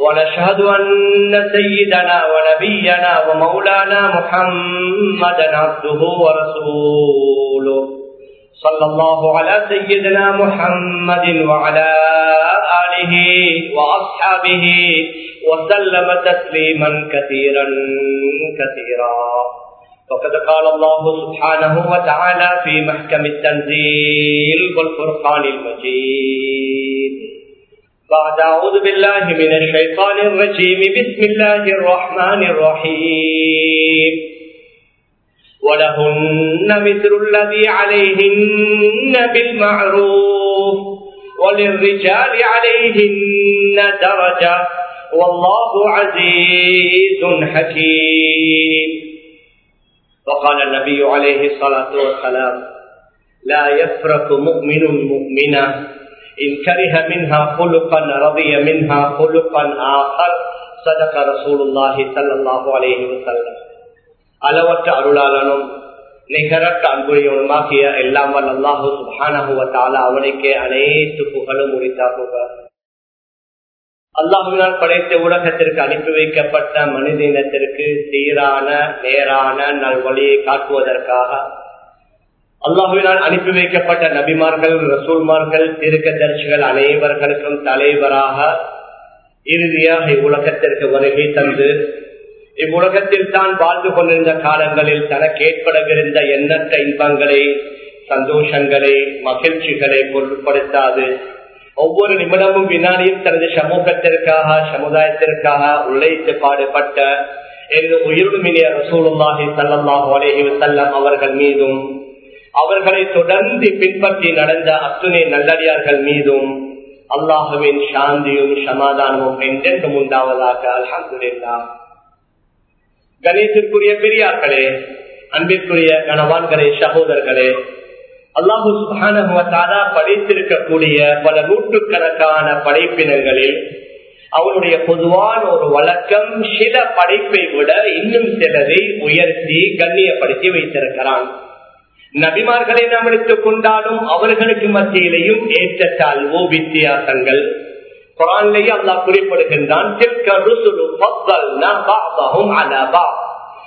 ونشهد أن سيدنا ونبينا ومولانا محمدا عبده ورسوله. صلى الله على سيدنا محمد وعلى آله وأصحابه وسلم تسليما كثيرا كثيرا. وقد قال الله سبحانه وتعالى في محكم التنزيل والفرقان المجيد. بعد أعوذ بالله من الشيطان الرجيم. بسم الله الرحمن الرحيم. ولهن مثل الذي عليهن بالمعروف. وللرجال عليهن درجة. والله عزيز حكيم. وقال النبي عليه الصلاة والسلام لا يفرق مؤمن مؤمنا إن كره منها خلقا رضي منها خلقا آخر صدق رسول الله صلى الله عليه وسلم அளவற்ற அருளாளனும் நிகரற்ற அன்புடையவனுமாகிய எல்லாம் வல்ல அல்லாஹு சுபானகுவத்தால அவனுக்கே அனைத்து புகழும் உரித்தாகுக அல்லாஹுவினால் படைத்த உலகத்திற்கு அனுப்பி வைக்கப்பட்ட மனித இனத்திற்கு சீரான நேரான நல்வழியை காட்டுவதற்காக அல்லாஹுவினால் அனுப்பி வைக்கப்பட்ட நபிமார்கள் ரசூல்மார்கள் திருக்கதர்சிகள் அனைவர்களுக்கும் தலைவராக இறுதியாக இவ்வுலகத்திற்கு வருகை தந்து இவ்வுலகத்தில் தான் வாழ்ந்து கொண்டிருந்த காலங்களில் தனக்கு ஏற்படவிருந்த எண்ணற்ற இன்பங்களை சந்தோஷங்களை மகிழ்ச்சிகளை பொருட்படுத்தாது. ஒவ்வொரு நிமிடமும் வினாடியும் தனது சமூகத்திற்காக சமுதாயத்திற்காக உழைத்து பாடுபட்ட எனது உயிருமினிய ரசூலுல்லாஹி சல்லாஹு அலேஹி வல்லம் அவர்கள் மீதும் அவர்களை தொடர்ந்து பின்பற்றி நடந்த அத்துணை நல்லடியார்கள் மீதும் அல்லாஹுவின் சாந்தியும் சமாதானமும் என்றென்றும் உண்டாவதாக அலமதுல்லா கணேசத்திற்குரிய பெரியார்களே அன்பிற்குரிய கணவான்களே சகோதரர்களே அல்லாஹு சுகானா படைத்திருக்கக்கூடிய பல நூற்றுக்கணக்கான படைப்பினங்களில் அவனுடைய பொதுவான ஒரு வழக்கம் சில படைப்பை விட இன்னும் சிலரை உயர்த்தி கண்ணியப்படுத்தி வைத்திருக்கிறான். நபிமார்களை நாம் எடுத்துக் கொண்டாலும் அவர்களுக்கு மத்தியிலேயும் ஏற்றத்தாழ்வோ வித்தியாசங்கள். குரான்லேயே அல்லாஹ் குறிப்பிடுகின்றான்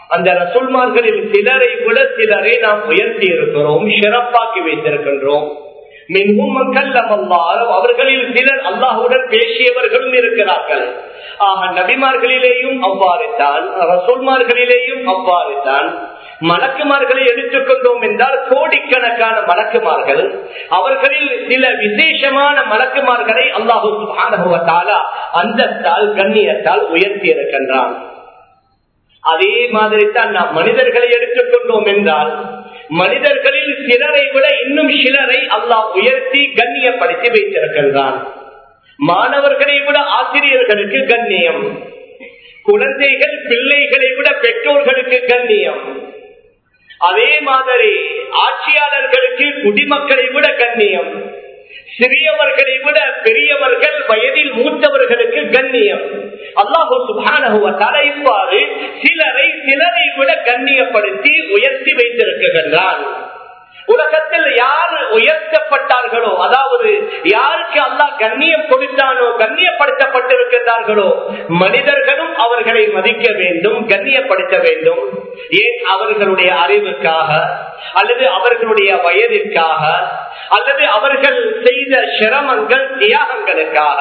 அந்த ரசூல்மார்களில் சிலரை விட சிலரை நாம் உயர்த்தி இருக்கிறோம் சிறப்பாக்கி வைத்திருக்கின்றோம். மின்கும் மக்கள் அல்லாரும் அவர்களில் சிலர் அல்லாஹுடன் பேசியவர்களும் இருக்கிறார்கள். ஆக நபிமார்களிலேயும் அவ்வாறு தான் ரசூல்மார்களிலேயும் அவ்வாறு தான் மலக்குமார்களை எடுத்துக்கொண்டோம் என்றால் கோடிக்கணக்கான மலக்குமார்கள் அவர்களில் சில விசேஷமான மலக்குமார்களை அல்லாஹு அந்தத்தால் கண்ணியத்தால் உயர்த்தி இருக்கின்றான் அதே மாதிரி தான் நாம் மனிதர்களை எடுத்துக்கொண்டோம் என்றால் மனிதர்களில் சிலரை விட இன்னும் சிலரை அல்லாஹ் உயர்த்தி கண்ணியப்படுத்தி வைத்திருக்கின்றான். மாணவர்களை விட ஆசிரியர்களுக்கு கண்ணியம் குழந்தைகள் பிள்ளைகளை விட பெற்றோர்களுக்கு கண்ணியம். அதே மாதிரி ஆட்சியாளர்களுக்கு குடிமக்களை விட கண்ணியம் சிறியவர்களை விட பெரியவர்கள் வயதில் மூத்தவர்களுக்கு கண்ணியம். அல்லாஹு சுபானுவத்தால இவ்வாறு சிலரை சிலரை விட கண்ணியப்படுத்தி உயர்த்தி வைத்திருக்கின்றான் உலகத்தில் யார் உயர்த்தப்பட்டார்களோ அதாவது யாருக்கு அல்லா கண்ணியம் கொடுத்தானோ கண்ணியப்படுத்தப்பட்டிருக்கிறார்களோ மனிதர்களும் அவர்களை மதிக்க வேண்டும் கண்ணியப்படுத்த வேண்டும். ஏன்? அவர்களுடைய அறிவுக்காக அல்லது அவர்களுடைய வயதிற்காக அல்லது அவர்கள் செய்த சிரமங்கள் தியாகங்களுக்காக.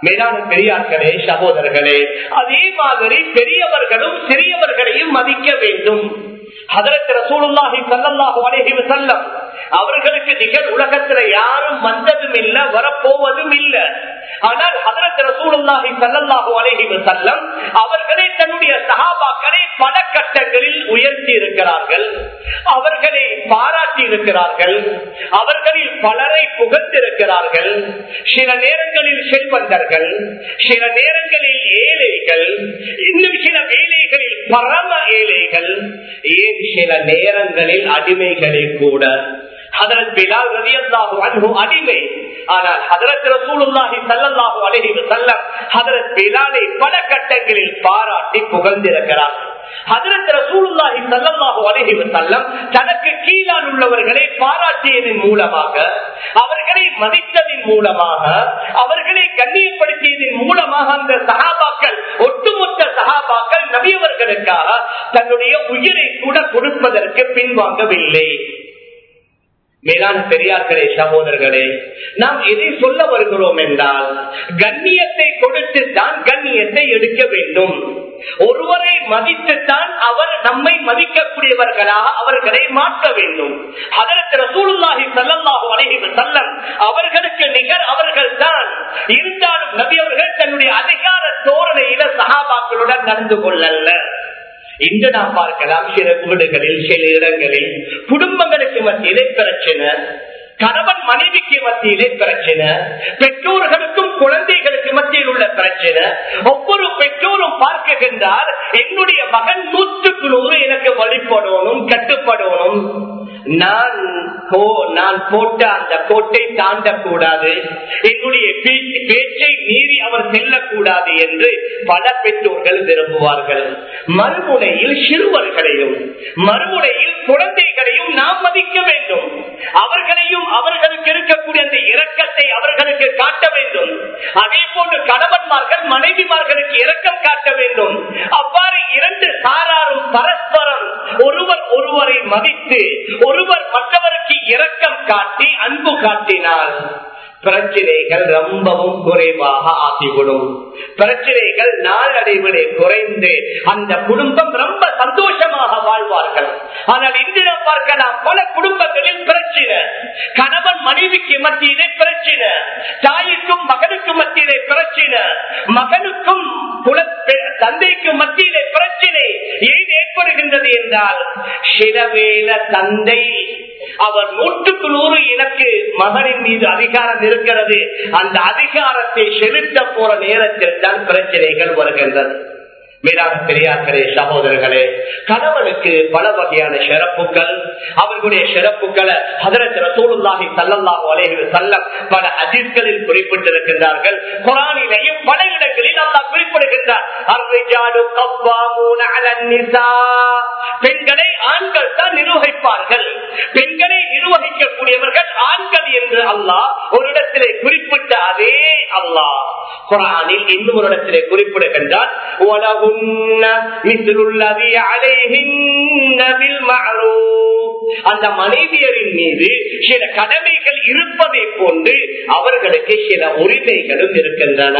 மேலான பெரியார்களே சகோதரர்களே அதே மாதிரி பெரியவர்களும் சிறியவர்களையும் மதிக்க வேண்டும். அதற்கு ரசூலுல்லாஹி ஸல்லல்லாஹு அலைஹி வஸல்லம் அவர்களுக்கு நிகழ் உலகத்துல யாரும் வந்ததும் இல்ல வரப்போவதும் இல்ல. ஆனால் ரசூலுல்லாஹி அலைஹி அவர்களை தன்னுடைய சகாபாக்களை பல கட்டங்களில் உயர்த்தி இருக்கிறார்கள். அவர்களை பாராட்டி இருக்கிறார்கள். அவர்களில் பலரை புகழ்ந்திருக்கிறார்கள். சில நேரங்களில் செல்வந்தர்கள் சில நேரங்களில் ஏழைகள் இன்னும் சில வேலைகளில் பரம ஏழைகள் ஏன் சில நேரங்களில் அடிமைகளை கூட ஹதரத் பிலால் ரலியல்லாஹு அன்ஹு அடிமை. ஆனால் ஹதரத் ரசூலுல்லாஹி ஸல்லல்லாஹு அலைஹி வஸல்லம் ஹதரத் பிலாலை பல கட்டங்களில் பாராட்டி புகழ்ந்திருக்கிறார். ஹதரத் ரசூலுல்லாஹி ஸல்லல்லாஹு அலைஹி வஸல்லம் தனக்கு கீழால் உள்ளவர்களை பாராட்டியதன் மூலமாக அவர்களை மதித்ததின் மூலமாக அவர்களை கண்ணியப்படுத்தியதன் மூலமாக அந்த சகாபாக்கள் ஒட்டுமொத்த சகாபாக்கள் நபியவர்களுக்காக தன்னுடைய உயிரை கூட கொடுப்பதற்கு பின்வாங்கவில்லை. மேலான பெரியார்களே சகோதரர்களே நாம் எதை சொல்ல வருகிறோம் என்றால் கண்ணியத்தை கொடுத்து தான் கண்ணியத்தை எடுக்க வேண்டும். ஒருவரை மதித்துத்தான் அவர் நம்மை மதிக்கக்கூடியவர்களாக அவர்களை மாற்ற வேண்டும். அதற்கு ரசூலுல்லாஹி ஸல்லல்லாஹு அலைஹி வஸல்லம் அவர்களுக்கு நிகர் அவர்கள் தான். இருந்தாலும் நபி அவர்கள் தன்னுடைய அதிகார தோரணையில சகாபாக்களுடன் நடந்து கொள்ளல்ல. இன்று நாம் பார்க்கலாம் சில வீடுகளில் சில இடங்களில் குடும்பங்களுக்கு மத்தியிலே பிரச்சனை கணவன் மனைவிக்கு மத்தியிலே பிரச்சனை பெற்றோர்களுக்கும் குழந்தைகளுக்கு மத்தியில் உள்ள பிரச்சனை. ஒவ்வொரு பெற்றோரும் பார்க்கின்றார் என்னுடைய மகன் நூற்றுக்கு நூறு எனக்கு வழிபடணும் கட்டுப்படணும். நான் நான் போட்ட அந்த கோட்டை தாண்டக்கூடாது. என்னுடைய பேச்சை மீறி அவர் செல்லக்கூடாது என்று பல பெற்றோர்கள் விரும்புவார்கள். மறுமுனையில் சிறுவர்களையும் மறுமுனையில் குழந்தைகளையும் நாம் மதிக்க வேண்டும். அவர்களையும் அவர்களுக்கு இருக்கக்கூடிய அந்த இரக்கத்தை அவர்களுக்கு காட்ட வேண்டும். அதே போன்று கணவன்மார்கள் மனைவிமார்களுக்கு இரக்கம் காட்ட வேண்டும் அவ்வாறு இரண்டு சாராரும் பரஸ்பரம் ஒருவர் ஒருவரை ஒருவர் மற்றவருக்கு இரக்கம் காட்டி அன்பு காட்டினால். பிரச்சனைகள் ரொம்பவும் குறைவாக ஆகிவிடும். பிரச்சனைகள் நாளடைவிலே குறைந்து அந்த குடும்பம் ரொம்ப சந்தோஷமாக வாழ்வார்கள். ஆனால் இன்று நாம் பார்க்கலாம் பல குடும்பங்களில் பிரச்சனை. கணவன் மனைவிக்கு மத்தியிலே பிரச்சனை. தாய்க்கும் மகனுக்கும் மத்தியிலே பிரச்சனை. மகனுக்கும் தந்தைக்கு மத்தியிலே பிரச்சனை. ஏன் ஏற்படுகின்றது என்றால் சிலவேல தந்தை அவர் நூற்றுக்கு நூறு எனக்கு மகனின் மீது அதிகாரம் இருக்கிறது. அந்த அதிகாரத்தை செலுத்த போற நேரத்தில் தான் பிரச்சனைகள் வருகின்றது மேலான பெரியார்களே சகோதரர்களே கணவனுக்கு பல வகையான சிறப்புகள் அவர்களுடைய சிறப்புகளை ஹதரத் ரசூலுல்லாஹி ஸல்லல்லாஹு அலைஹி வஸல்லம் பல ஹதீஸ்களில் குறிப்பிட்டிருக்கின்றார்கள். குரானிலையும் பல இடங்களில் அல்லாஹ் குறிப்பிடுகின்றார். பெண்களை ஆண்கள் தான் நிர்வகிப்பார்கள். பெண்களை நிர்வகிக்கக்கூடியவர்கள் ஆண்கள் என்று அல்லாஹ் ஒரு இடத்திலே குறிப்பிட்ட அதே அல்லாஹ் குரானில் இன்னும் ஒரு இடத்திலே குறிப்பிடுகின்றார். அந்த மனைவியரின் மீது சில கடமைகள் இருப்பதை போன்று அவர்களுக்கு சில உரிமைகளும் இருக்கின்றன.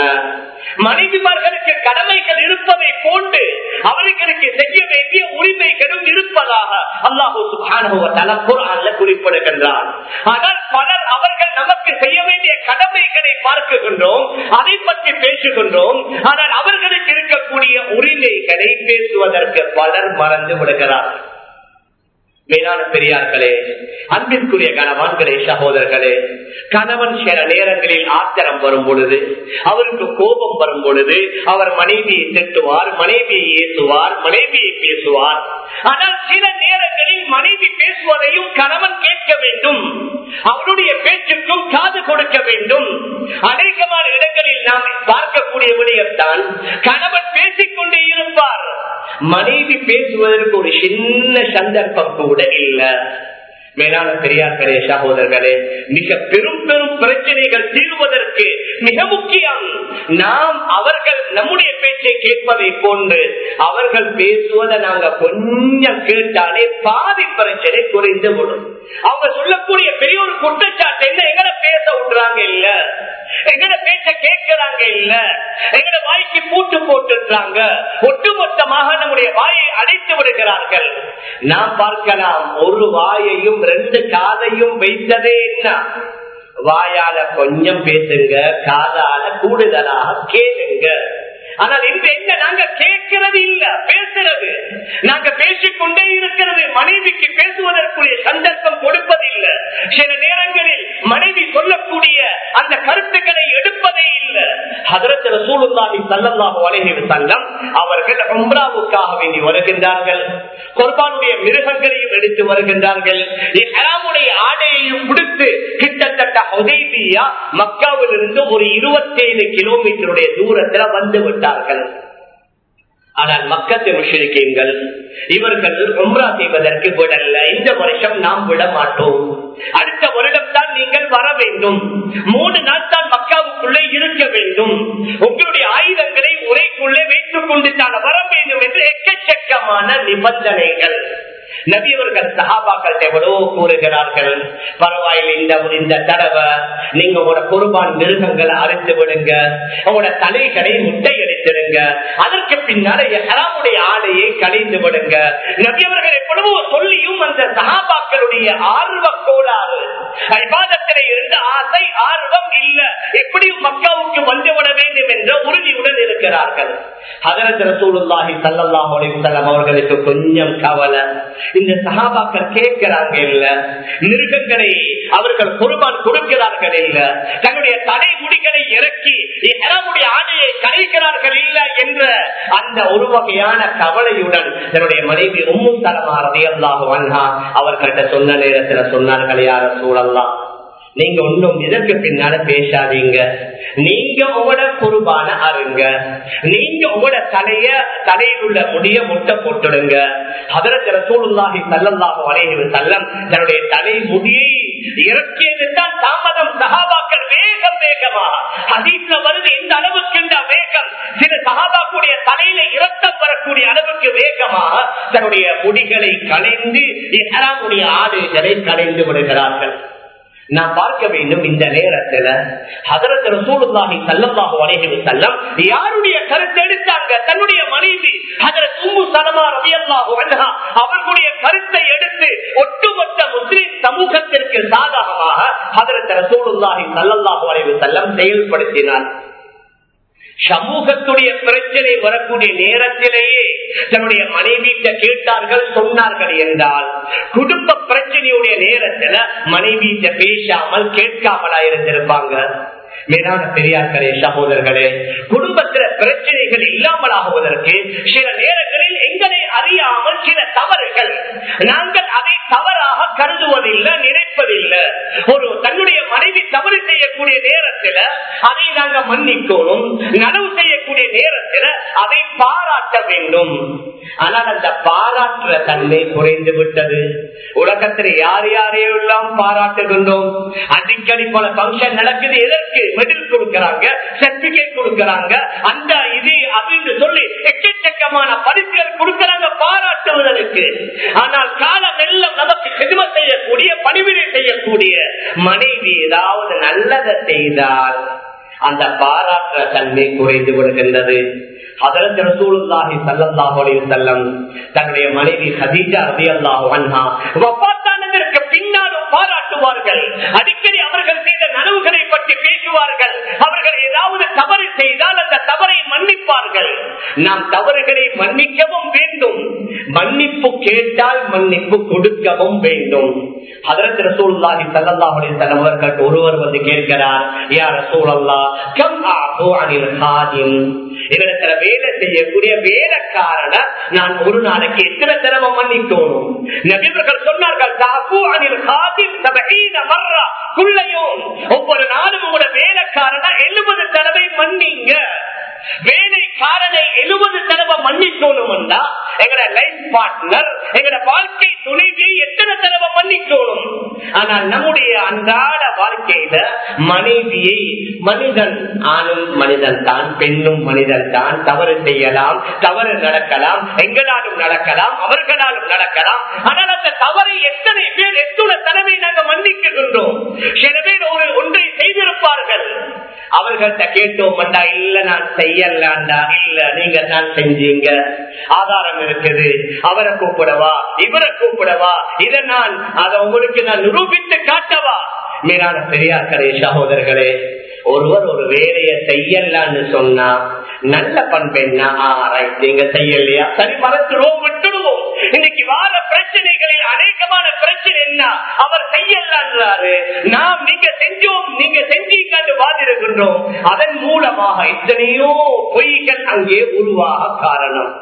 மனைவிமார்களுக்கு கடமைகள் இருப்பதை போன்று அவர்களுக்கு செய்ய வேண்டிய உரிமைகளும் இருப்பதாக அல்லாஹூ அல்ல குறிப்பிடுகின்றார் ஆனால் பலர் அவர்கள் நமக்கு செய்ய வேண்டிய கடமைகளை பார்க்குகின்றோம் அதை பற்றி பேசுகின்றோம் ஆனால் அவர்களுக்கு இருக்கக்கூடிய உரிமைகளை பேசுவதற்கு பலர் மறந்து விடுகிறார்கள். மேலான பெரியார்களே அன்பிற்குரிய கணவான்களே சகோதரர்களே கணவன் சில நேரங்களில் ஆத்திரம் வரும் பொழுது அவருக்கு கோபம் வரும் பொழுது அவர் மனைவியை திட்டுவார் மனைவியை ஏசுவார் மனைவியை பேசுவார். ஆனால் சில நேரங்களில் மனைவி பேசுவதையும் கணவன் கேட்க வேண்டும். அவருடைய பேச்சுக்கும் காது கொடுக்க வேண்டும். அநேகமான இடங்களில் நாம் பார்க்கக்கூடிய விடயம்தான் கணவன் பேசிக்கொண்டே இருப்பார். மனைவி பேசுவதற்கு ஒரு சின்ன சந்தர்ப்பம் கூட இல்லை. மேலான பெரியார்களே சகோதரர்களே மிக பெரும் பெரும் பிரச்சனைகள் தீர்வதற்கு மிக முக்கியம் நாம் அவர்கள் நம்முடைய பேச்சை கேட்பதை போன்று அவர்கள் பேசுவதை நாங்கள் கொஞ்சம் கேட்டாலே பாதி பிரச்சனை குறைந்து விடும். அவங்க சொல்லக்கூடிய பெரிய ஒரு குற்றச்சாட்டு என்ன எங்களை பேச விடுறாங்க இல்ல? எங்கட பேச கேட்கிறாங்க இல்ல? எங்கட வாய்க்கு பூட்டு போட்டுறாங்க ஒட்டுமொத்தமாக நம்முடைய வாயை அடைத்து விடுகிறார்கள். நாம் பார்க்கலாம் ஒரு வாயையும் ரெண்டு காதையும் வைத்ததே என்ன? வாயால கொஞ்சம் பேசுங்க காதால கூடுதலாக கேளுங்க. ஆனால் இன்று எங்க நாங்க கேட்கிறது இல்ல பேசுறது. நாங்க பேசிக்கொண்டே இருக்கிறது மனைவிக்கு பேசுவதற்குரிய சந்தர்ப்பம் கொடுப்பதில்லை. சில நேரங்களில் மனைவி சொல்லக்கூடிய அந்த கருத்துக்களை எடுப்பதை ஹதரத் ரசூலுல்லாஹி ஸல்லல்லாஹு அலைஹி வஸல்லம் அவர்கள் உம்ராவுக்காக வேண்டி வருகின்றார்கள். குர்பானுடைய மிருகங்களையும் எடுத்து வருகின்றார்கள். இஹ்ராமுடைய ஆடையையும் கொடுத்து கிட்டத்தட்ட ஹுதைபியா மக்காவிலிருந்து ஒரு இருபத்தேழு கிலோமீட்டருடைய தூரத்துல வந்து விட்டார்கள். ஆனால் மக்கத்து முஷரிக்கீங்கள் இவர்கள் உம்ரா செய்வதற்கு விடல்ல. இந்த வருஷம் நாம் விட மாட்டோம். அடுத்த வருடம் தான் நீங்கள் வர வேண்டும். மூணு நாள் தான் மக்காவுக்குள்ளே இருக்க வேண்டும். உங்களுடைய ஆயுதங்களை உரைக்குள்ளே வைத்துக் கொண்டு தான் வர வேண்டும் என்று எக்கச்சக்கமான நிபந்தனைகள். நபியவர்கள் சகாபாக்கள் எவ்வளோ கூறுகிறார்கள்? பரவாயில்லை இந்த இந்த தடவை நீங்க உங்களோட குருபான் மிருகங்களை அறுத்து விடுங்க. உங்களோட தலைகளை முட்டை அடித்துடுங்க. அதற்கு பின்னால ஹராமுடைய ஆடையை கலைந்து விடுங்க. நபியவர்கள் எவ்வளவோ சொல்லியும் அந்த சகாபாக்களுடைய ஆர்வ கோளாறு. விவாதத்தில இருந்து ஆசை ஆர்வம் இல்ல. எப்படியும் மக்காவுக்கு வந்துவிட வேண்டும் என்ற உறுதியுடன் இருக்கிறார்கள். ஹதரத் ரசூலுல்லாஹி ஸல்லல்லாஹு அவர்களுக்கு கொஞ்சம் கவலை. இந்த சகாபாக்கள் கேட்கிறாங்க இல்ல. மிருகங்களை அவர்கள் குருபான் கொடுக்கிறார்கள் இல்ல. தன்னுடைய தலைமுடிகளை இறக்கி இறமுடைய ஆடையை கரைக்கிறார்கள் இல்ல என்ற அந்த ஒரு வகையான கவலையுடன் தன்னுடைய மனைவி ரொம்ப தரமாறதே ரதியல்லாஹு அன்ஹா அவர்கள்ட்ட சொன்ன நேரத்தில் சொன்னார்கள் யார சூழல்லாம் நீங்க ஒன்றும் இதற்கு பின்னால பேசாதீங்க? நீங்க உங்களோட குருபான அருங்க. நீங்க உங்களோட தலைய தலையில் உள்ள முடிய முட்டை போட்டுடுங்க. அதற்கு ரசூலுல்லாஹி சல்லல்லாஹு அலைஹி வஸல்லம் தன்னுடைய தலை முடியை இறக்கியது தான் தாமதம். சகாபாக்கள் வேகம் வேகமா ஹதீஸ்ல வருது இந்த அளவுக்கு இந்த வேகம். சில சகாபாக்குடைய தலையில இரத்தம் வரக்கூடிய அளவுக்கு வேகமாக தன்னுடைய முடிகளை கலைந்து இஹ்ராமுடைய ஆடுகளை கலைந்து விடுகிறார்கள்? நான் பார்க்க வேண்டும் இந்த நேரத்துல. ஹதரத் ரசூலுல்லாஹி ஸல்லல்லாஹு அலைஹி வஸல்லம் யாருடைய கருத்து எடுத்தாங்க? தன்னுடைய மனைவி ஹதரத் உம்மு சலமா ரலியல்லாஹு அன்ஹா அவர்களுடைய கருத்தை எடுத்து ஒட்டுமொத்த முஸ்லிம் சமூகத்திற்கு சாதகமாக ஹதரத் ரசூலுல்லாஹி ஸல்லல்லாஹு அலைஹி வஸல்லம் செயல்படுத்தினார். சமூகத்துடைய பிரச்சனை வரக்கூடிய நேரத்திலேயே தன்னுடைய மனைவிட்ட கேட்டார்கள் சொன்னார்கள் என்றால் குடும்ப பிரச்சனையுடைய நேரத்துல மனைவிட்ட பேசாமல் கேட்காமலா இருந்திருப்பாங்க. மேலான பெரியார்களே சகோதரர்களே குடும்பத்தில பிரச்சனைகள் இல்லாமலாகுவதற்கு சில நேரங்களில் எங்களை அறியாமல் சில தவறுகள். நாங்கள் அதை தவறாக கருதுவதில்லை நினைப்பதில்லை. ஒரு தன்னுடைய மனைவி தவறு செய்யக்கூடிய நேரத்தில் அதை நாங்க மன்னிக்கணும். நனவு செய்யக்கூடிய நேரத்தில் அதை பாராட்ட வேண்டும். ஆனால் அந்த பாராட்டுற தன்மை குறைந்து விட்டது. உலகத்தில் யார் யாரையெல்லாம் பாராட்டுகின்றோம்? அடிக்கடி பல பங்கன் நடக்குது. எதற்கு? மெடல் கொடுக்கிறாங்க சர்டிபிகேட் கொடுக்கிறாங்க. அந்த இது அப்படின்னு சொல்லி எக்கச்சக்கமான பரிசுகள் கொடுக்கிறாங்க பாராட்டுவதற்கு ஆனால் காலம் எல்லாம் நமக்கு செதுமை செய்யக்கூடிய பணிவிடை செய்யக்கூடிய மனைவி ஏதாவது நல்லதை செய்தால் அந்த பாராட்டுற தன்மை குறைந்து விடுகின்றது. அதற்கு ரசூலுல்லாஹி அலைஹி வஸல்லம் தன்னுடைய மனைவி ஹதீஜா ரலியல்லாஹு அன்ஹா வஃபாத்தானதற்கு பின்னாலும் பாராட்டுவார்கள். அடிக்கடி அவர்கள் செய்த நனவுகளை பற்றி பேசுவார்கள். அவர்கள் ஏதாவது தவறு செய்தால் அந்த தவறை மன்னிப்பார்கள். நாம் தவறுகளை மன்னிக்கவும் வேண்டும். மன்னிப்பு கேட்டால் மன்னிப்பு கொடுக்கவும் வேண்டும். அதற்கு ரசூலுல்லாஹி ஸல்லல்லாஹு அலைஹி வஸல்லம் அவர்கள் ஒருவர் வந்து கேட்கிறார் யா ரசூலல்லாஹ் கம் அனில் ஹாதிம்? இடத்துல வேலை செய்யக்கூடிய வேலைக்காரன நான் ஒரு நாளைக்கு எத்தனை தடவை மன்னிக்கணும் நபிவர்கள் சொன்னார்கள் ஒவ்வொரு நாளும் உங்களோட வேலைக்காரன எழுபது தடவை மன்னிங்க. வேலைக்காரனை எழுபது தடவை மன்னிக்கணும் எங்கட லைஃப் பார்ட்னர் எங்கட வாழ்க்கை துணைவியை எத்தனை தடவை மன்னிக்கணும் ஆனால் நம்முடைய அன்றாட வாழ்க்கையில மனைவியை மனிதன் ஆணும் மனிதன் தான் பெண்ணும் மனிதன் தான் தவறு செய்யலாம் தவறு நடக்கலாம் எங்களாலும் நடக்கலாம் அவர்களாலும் நடக்கலாம். ஆனால் அந்த தவறை எத்தனை பேர் எத்தனை தலைமை நாங்கள் மன்னிக்கின்றோம். சில பேர் ஒரு ஒன்றை செய்திருப்பார்கள். அவர்கள்ட்ட கேட்டோம் இல்ல நான் செய்யலாண்டா இல்ல நீங்க தான் செஞ்சீங்க. ஆதாரம் இருக்குது. அவரை கூப்பிடவா? இவரை கூப்பிடவா? இதை நான் அதை உங்களுக்கு நான் நிரூபித்து காட்டவா? மேலான பெரியார்களே சகோதரர்களே ஒருவர் ஒரு வேலையை செய்யலான்னு சொன்னா நல்ல பண்பெண்ணா ரைட் நீங்க செய்யலையா? சரி மறந்துடுவோம் விட்டுடுவோம். இன்னைக்கு வார பிரச்சனைகளில் அநேகமான பிரச்சனை என்ன? அவர் செய்யலான்றாரு. நாம் நீங்க செஞ்சோம் நீங்க செஞ்சீங்கன்னு வாதிருக்கின்றோம் அதன் மூலமாக எத்தனையோ பொய்கள் அங்கே உருவாக காரணம்.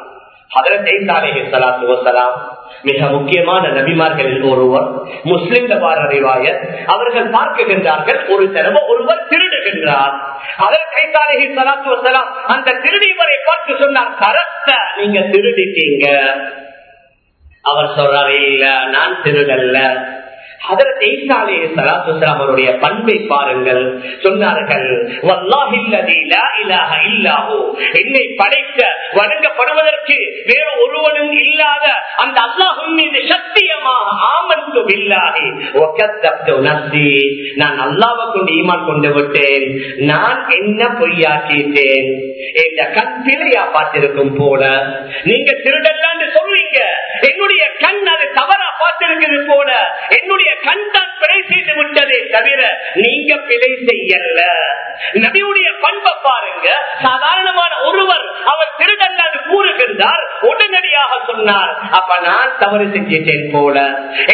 மிக முக்கியமான நபிமார்களில் ஒருவர் முஸ்லிம் அறிவாயர் அவர்கள் பார்க்குகின்றார்கள் ஒரு தடவை ஒருவர் திருடுகின்றார். அந்த திருடிவரை பார்த்து சொன்னார் கரத்த நீங்க திருடிட்டீங்க. அவர் சொல்றாரு இல்ல நான் திருடல்ல. அவருடைய பண்பை பாருங்கள். சொன்னார்கள் என்னை படைத்த வணங்கப்படுவதற்கு வேறு ஒருவனும் இல்லாத அந்த அல்லாஹும் மீது சத்தியமாக ஆமந்து இல்லாகி நான் அல்லாவை கொண்டு ஈமான் கொண்டு விட்டேன். நான் என்ன பொய்யாக்கிட்டேன்? என்ற கண் பிழையா பார்த்திருக்கும் போல நீங்க திருடல்லான்னு சொல்றீங்க என்னுடைய கண் அது தவறா பார்த்திருக்கிறது போல என்னுடைய கண் தான் பிழை செய்து விட்டதே தவிர நிலை செய்யல நபியுடைய பண்பை பாருங்க. சாதாரணமான ஒருவர் அவர் திருடல்லாது கூறுகின்றார் உடனடியாக சொன்னார் அப்ப நான் தவறு செஞ்சிட்டேன் போல.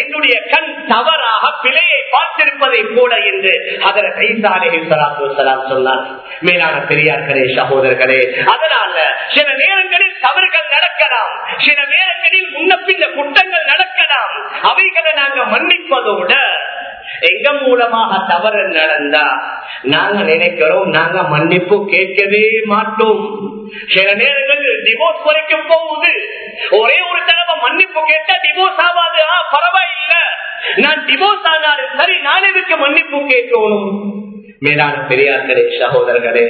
என்னுடைய கண் தவறாக பிழையை பார்த்திருப்பதை போல என்று அதர கைசாலேலாம் சொன்னார். மேலான பெரியார்களே சகோதரர்களே அதனால சில நேரங்களில் தவறுகள் நடக்கலாம். சில நேரங்களில் முன்ன பின்ன குற்றங்கள் நடக்கலாம். அவைகளை நாங்கள் மன்னிப்பதோட எங்க மூலமாக தவறு நடந்தா நாங்க நினைக்கிறோம் நாங்க மன்னிப்பு கேட்கவே மாட்டோம். சில நேரங்களில் டிவோர்ஸ் வரைக்கும் போகுது ஒரே ஒரு தடவை மன்னிப்பு கேட்டா டிவோர்ஸ் ஆகாது பரவாயில்லை. நான் டிவோர்ஸ் ஆனாலும் சரி நான் எதுக்கு மன்னிப்பு கேட்கணும். மேலான பெரியார்களே சகோதரர்களே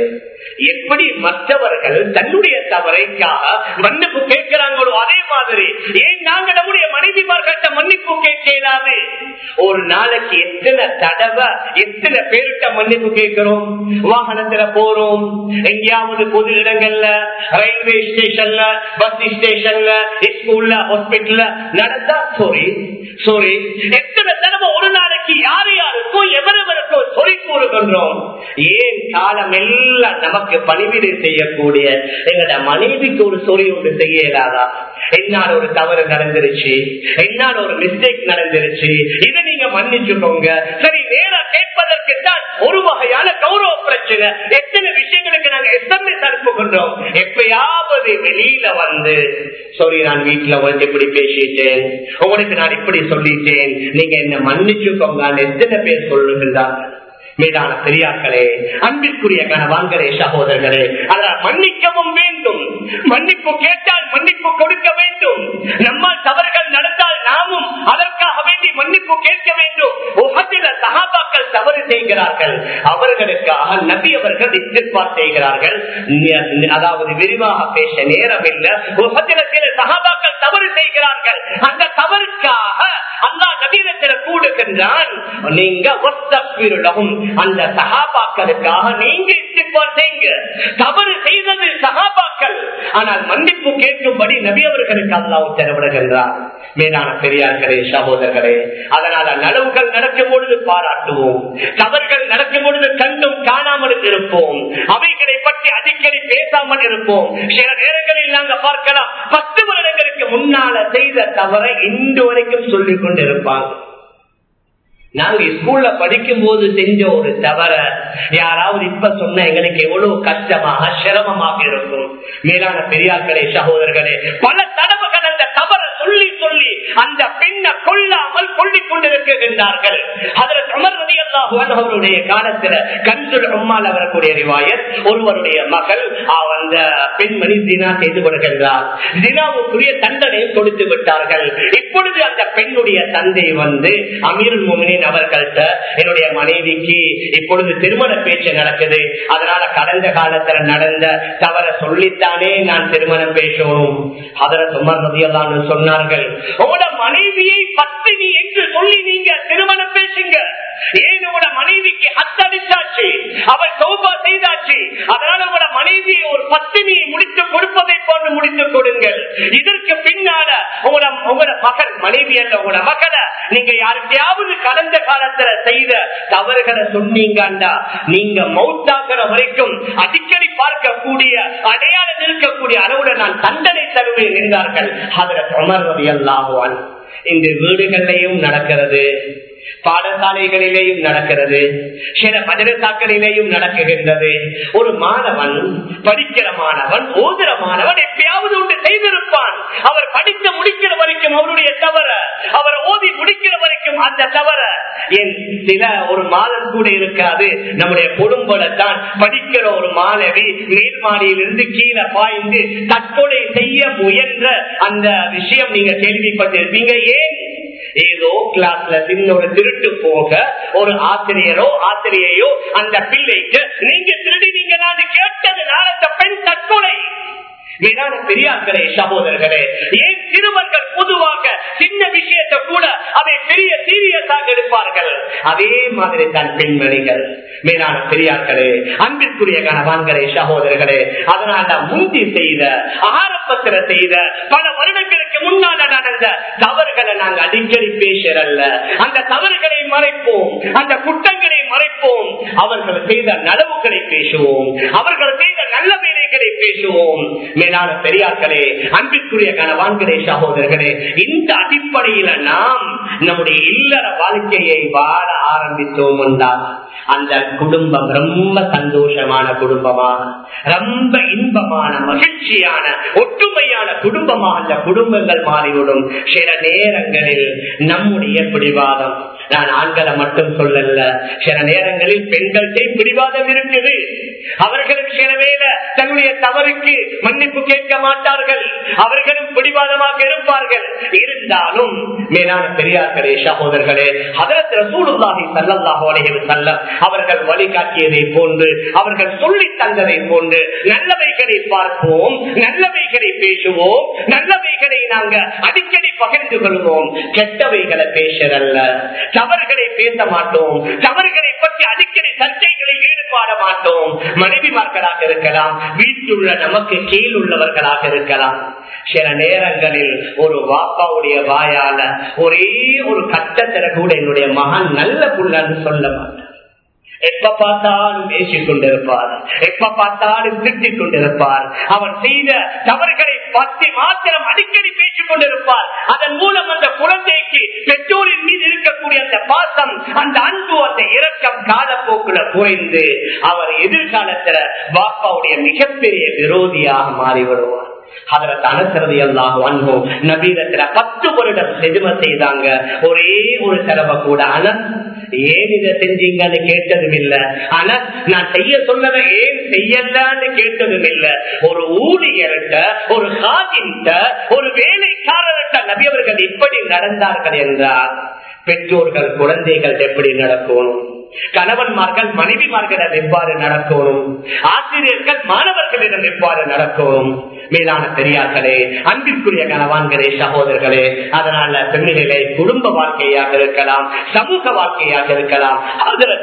எப்படி மற்றவர்கள் தன்னுடைய தவறைக்காக மன்னிப்பு கேட்கிறாங்களோ அதே மாதிரி ஏன் நாங்க நம்முடைய மனைவிமார்கள்ட்ட மன்னிப்பு கேட்கலாது ஒரு நாளைக்கு எத்தனை தடவை எத்தனை பேருட்ட மன்னிப்பு கேட்கிறோம்? வாகனத்துல போறோம் எங்கேயாவது பொது இடங்கள்ல ரயில்வே ஸ்டேஷன்ல பஸ் ஸ்டேஷன்ல ஸ்கூல்ல ஹாஸ்பிட்டல்ல நடந்தா சாரி சாரி எத்தனை தடவை ஒரு நாளைக்கு யார் யாருக்கும் எவரவருக்கும் சொல்லி கூறுகின்றோம்? சொல்றோம் ஏன் காலம் எல்லாம் நமக்கு பணிவிடை செய்யக்கூடிய எங்கட மனைவிக்கு ஒரு சொறி ஒன்று செய்ய இயலாதா என்னால் ஒரு தவறு நடந்துருச்சு. என்னால் ஒரு மிஸ்டேக் நடந்துருச்சு. இதை நீங்க மன்னிச்சுக்கோங்க. சரி நேரா கேட்பதற்கு தான் ஒரு வகையான கௌரவ பிரச்சனை. எத்தனை விஷயங்களுக்கு நாங்க எஸ்எம்எஸ் அனுப்புகின்றோம் எப்பயாவது வெளியில வந்து சாரி நான் வீட்டுல உங்களுக்கு இப்படி பேசிட்டேன். உங்களுக்கு நான் இப்படி சொல்லிட்டேன். நீங்க என்ன மன்னிச்சுக்கோங்க. எத்தனை பேர் சொல்லுகின்றார்கள் மேலான பெரியார்களே அன்பிற்குரிய கனவான்களே சகோதரர்களே அதனால் மன்னிக்கவும் வேண்டும். மன்னிப்பு கேட்டால் மன்னிப்பு கொடுக்க வேண்டும். நம்மால் தவறுகள் நடந்தால் நாமும் அதற்காக வேண்டி மன்னிப்பு கேட்க வேண்டும். உகத்தில சகாபாக்கள் தவறு செய்கிறார்கள். அவர்களுக்காக நபி அவர்கள் எதிர்பார் செய்கிறார்கள். அதாவது விரிவாக பேச நேரம் இல்லை உகத்தில சில சகாபாக்கள் தவறு செய்கிறார்கள். அந்த தவறுக்காக அல்லா நபீனத்தில் கூடுகின்றான் நீங்க அந்த சகாபாக்களுக்காக நீங்க செய்யுங்க. தவறு செய்தது சகாபாக்கள் ஆனால் மன்னிப்பு கேட்கும்படி நபி அவர்களுக்கு அல்லா உத்தரவிடுகின்றார் மேலான பெரியார்களே சகோதரர்களே அதனால நலவுகள் நடக்கும் பொழுது பாராட்டுவோம். தவறுகள் நடக்கும் பொழுது கண்டும் காணாமல் இருப்போம். அவைகளை பற்றி அடிக்கடி பேசாமல் இருப்போம். சில நேரங்களில் நாங்க பார்க்கலாம் பத்து வருடங்களுக்கு முன்னால செய்த தவறை இன்று வரைக்கும் சொல்லிக் கொண்டிருப்பாங்க நாங்க ஸ்கூல்ல படிக்கும் போது செஞ்ச ஒரு தவற யாராவது இப்ப சொன்ன எங்களுக்கு எவ்வளவு கஷ்டமாக சிரமமாக இருக்கும். மேலான பெரியார்களே சகோதரர்களே பல தடவை அந்த தவற சொல்லி சொல்லி அந்த பெண்ணை கொல்லாமல் கொள்ளிக் கொண்டிருக்கின்றார்கள். அதில் அமர் காலத்துல கன்சுல் உம்மால் அவர்களுடைய ரிவாயத் ஒருவருடைய மகள் அந்த பெண்மணி தினா செய்து வருகின்றார் தினாவுக்குரிய தண்டனை கொடுத்து விட்டார்கள். இப்பொழுது அந்த பெண்ணுடைய தந்தை வந்து அமீர் மோமினின் அவர்கள்ட்ட என்னுடைய மனைவிக்கு இப்பொழுது திருமண பேச்சு நடக்குது. அதனால கடந்த காலத்துல நடந்த தவற சொல்லித்தானே நான் திருமணம் பேசணும் அதர சுமர் நதியெல்லாம் சொன்னார்கள் உங்களோட மனைவியை பத்தினி என்று சொல்லி நீங்க திருமணம் பேசுங்க. ஏன் உங்களோட மனைவிக்கு அவள் சௌபா செய்தாச்சு. அதனால உங்களோட மனைவியை ஒரு பத்தினியை முடித்து கொடுப்பதை போன்று கொடுங்கள். இதற்கு பின்னால உங்களோட உங்களோட மகள் மனைவி அல்ல உங்களோட மகளை நீங்க யாருக்கையாவது கடந்த காலத்துல செய்த தவறுகளை சொன்னீங்கண்டா நீங்க மௌத்தாகிற வரைக்கும் அடிக்கடி பார்க்கக்கூடிய அடையாளம் இருக்கக்கூடிய அளவுல நான் தண்டனை தருவேன் என்றார்கள். அதில் அமர்வது எல்லாவான் இந்த வீடுகளிலையும் நடக்கிறது. பாடசாலைகளிலேயும் நடக்கிறது. சில மதரசாக்களிலேயும் நடக்குகின்றது. ஒரு மாணவன் படிக்கிற மாணவன் ஓதுற மாணவன் எப்பயாவது ஒன்று செய்திருப்பான். அவர் படித்த முடிக்கிற வரைக்கும் அவருடைய தவற அவர் ஓதி முடிக்கிற வரைக்கும் அந்த தவற. என் சில ஒரு மாதம் கூட இருக்காது. நம்முடைய குடும்பத்தான் படிக்கிற ஒரு மாணவி மேல்மாடியிலிருந்து கீழே பாய்ந்து தற்கொலை செய்ய முயன்ற அந்த விஷயம் நீங்க கேள்விப்பட்டிருப்பீங்க. ஏன் ஏதோ கிளாஸ்ல சின்ன ஒரு திருட்டு போக ஒரு ஆசிரியரோ ஆசிரியையோ அந்த பிள்ளைக்கு நீங்க திருடினீங்க நான் கேட்டதுனால நாளத்த பெண் தற்கொலை. மேலான பெரியார்களே சகோதரர்களே. ஏன் சிறுவர்கள் பொதுவாக சின்ன விஷயத்தை கூட அதை பெரிய சீரியஸாக எடுப்பார்கள்? அதே மாதிரி தான் பெண்மணிகள். மேலான பெரியார்களே அன்பிற்குரிய கணவான்களே சகோதரர்களே அதனால முந்தி செய்த ஆரம்பத்தில் செய்த பல வருடங்களுக்கு முன்னால நடந்த தவறுகளை நாங்கள் அடிக்கடி பேசுறல்ல. அந்த தவறுகளை மறைப்போம் அந்த குற்றங்களை மறைப்போம். அவர்கள் செய்த நலவுகளை பேசுவோம் அவர்கள் செய்த நல்ல வேலைகளை பேசுவோம். மேலான பெரியார்களே அன்பிற்குரிய கனவான்களே சகோதரர்களே இந்த அடிப்படையில நாம் நம்முடைய இல்லற வாழ்க்கையை வாழ ஆரம்பித்தோம் என்றால் அந்த குடும்பம் ரொம்ப சந்தோஷமான குடும்பமாக ரொம்ப இன்பமான மகிழ்ச்சியான ஒற்றுமையான குடும்பமாக அந்த குடும்பங்கள் மாறிவிடும். சில நேரங்களில் நம்முடைய பிடிவாதம் நான் ஆண்களை மட்டும் சொல்லல. சில நேரங்களில் பெண்கள்கிட்ட பிடிவாதம் இருக்குது அவர்களும் சில வேலை தன்னுடைய தவறுக்கு மன்னிப்பு கேட்க மாட்டார்கள். அவர்களும் பிடிவாதமாக இருப்பார்கள். இருந்தாலும் மேலான பெரியார்களே சகோதரர்களே அதற்கு ரசூலுல்லாஹி சல்லல்லாஹு அலைஹி வஸல்லம் அவர்கள் வழிகாட்டியதை போன்று அவர்கள் சொல்லி தந்ததை போன்று நல்லவைகளை பார்ப்போம் நல்லவைகளை பேசுவோம் நல்லவைகளை நாங்க அடிக்கடி பகிர்ந்து கொள்வோம் கெட்டவைகளை பேசுறல்ல. தவறுகளை பேச மாட்டோம். தவறுகளை பற்றி அடிக்கடி சர்ச்சைகளில் ஈடுபாட மாட்டோம். மனைவிமார்களாக இருக்கலாம் வீட்டுள்ள நமக்கு கீழ் உள்ளவர்களாக இருக்கலாம். சில நேரங்களில் ஒரு வாப்பாவுடைய வாயால ஒரே ஒரு கட்டத்தில கூட என்னுடைய மகன் நல்ல புள்ளன்னு சொல்ல மாட்டேன். எப்ப பார்த்தாலும் பேசிக் கொண்டிருப்பார். எப்ப பார்த்தாலும் திட்டிக் கொண்டிருப்பார். அவர் செய்த தவறுகளை பத்தி மாத்திரம் அடிக்கடி பேசிக் கொண்டிருப்பார். அதன் மூலம் அந்த குழந்தைக்கு பெற்றோரின் மீது இருக்கக்கூடிய அந்த பாசம் அந்த அன்பு அந்த இரக்கம் காலப்போக்குல குறைந்து அவர் எதிர்காலத்துல பாப்பாவுடைய மிகப்பெரிய விரோதியாக மாறி வருவார். எல்லாம் பத்து வருடம் செதுமை செய்தாங்க ஒரே ஒரு செலவை கூட அனந்த ஏன் இதை செஞ்சீங்கன்னு கேட்டதும் இல்ல ஆனா நான் செய்ய சொன்னதை ஏன் செய்யலான்னு கேட்டதும் இல்ல ஒரு ஊழியர்கிட்ட ஒரு காதின்ட்ட ஒரு வேலைக்காரர்கிட்ட நபி அவர்கள் இப்படி நடந்தார்கள் என்றால் பெற்றோர்கள் குழந்தைகள் எப்படி நடக்கணும்? கணவன்மார்கள் மனைவிமார்களிடம் எவ்வாறு நடக்கணும்? ஆசிரியர்கள் மாணவர்களிடம் எவ்வாறு நடக்கணும்? மேலான பெரியார்களே அன்பிற்குரிய கணவான்களே சகோதரர்களே அதனால பெண்ணிலே குடும்ப வாழ்க்கையாக இருக்கலாம் சமூக வாழ்க்கையாக இருக்கலாம் அதில்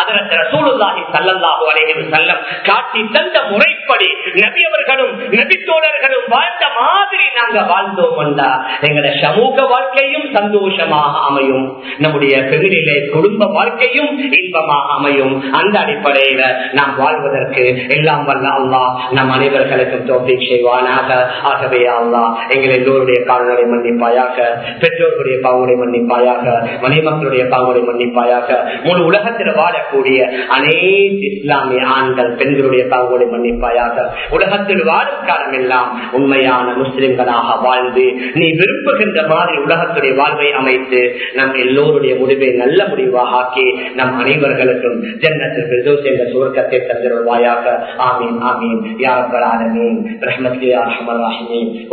அதற்கு ரசூலுல்லாஹி ஸல்லல்லாஹு அலைஹி வஸல்லம் காட்டி தந்த முறைப்படி நபி அவர்களும் வாழ்ந்த மாதிரி நாங்க வாழ்ந்தோம் வந்தா எங்களை சமூக வாழ்க்கையும் சந்தோஷமாக அமையும். நம்முடைய பெண்ணிலே குடும்ப வாழ்க்கையும் இன்பமாக அமையும். அந்த அடிப்படையில நாம் வாழ்வதற்கு எல்லாம் வல்ல அல்லாஹ் நம் அனைவர்களுக்கும் தோல்வி செய்வானாக. ஆகவே அல்லாஹ் எங்கள் எல்லோருடைய கால்களை மன்னிப்பாயாக பெற்றோர்களுடைய பாவங்களை மன்னிப்பாயாக மனைமக்களுடைய பாவங்களை மன்னிப்பாயாக முழு உலகத்தில் வாழ வாழக்கூடிய அனைத்து இஸ்லாமிய ஆண்கள் பெண்களுடைய தகவலை மன்னிப்பாயாக. உலகத்தில் வாழும் காலம் எல்லாம் உண்மையான முஸ்லிம்களாக வாழ்ந்து நீ விரும்புகின்ற மாதிரி உலகத்துடைய வாழ்வை அமைத்து நம் எல்லோருடைய முடிவை நல்ல முடிவாக ஆக்கி நம் அனைவர்களுக்கும் ஜன்னத்தில் பிரதோஷ் என்ற சுவர்க்கத்தை தந்திருவாயாக. ஆமீன் ஆமீன். யார் ஆலமீன். ரஹ்மத்லி அர்ஹமர் ராஹிமீன்.